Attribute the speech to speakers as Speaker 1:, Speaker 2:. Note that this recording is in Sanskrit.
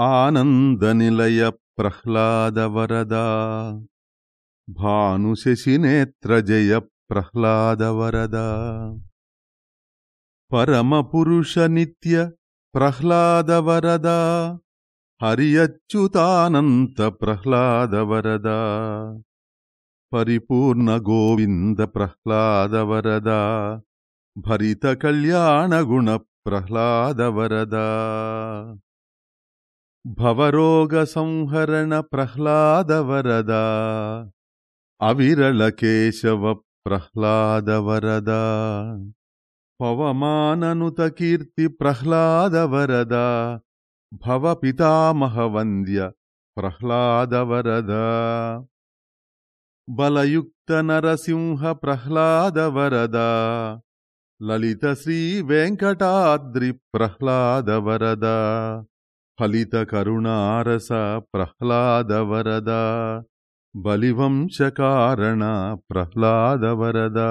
Speaker 1: आनन्दनिलय प्रह्लादवरदा भानुशशिनेत्रजय प्रह्लादवरदा परमपुरुषनित्य प्रह्लादवरदा हर्यच्युतानन्तप्रह्लादवरदा परिपूर्णगोविन्दप्रह्लादवरदा। भरितकल्याणगुणप्रह्लादवरदा भवरोगसंहरणप्रह्लादवरदा अविरलकेशवप्रह्लादवरदा पवमाननुतकीर्तिप्रह्लादवरदा भवपितामहवन्द्य प्रह्लादवरदा बलयुक्तनरसिंहप्रह्लादवरदा ललितश्रीवेङ्कटाद्रिप्रह्लादवरदा फलितकरुणारस प्रह्लादवरदा बलिवंशकारण प्रह्लादवरदा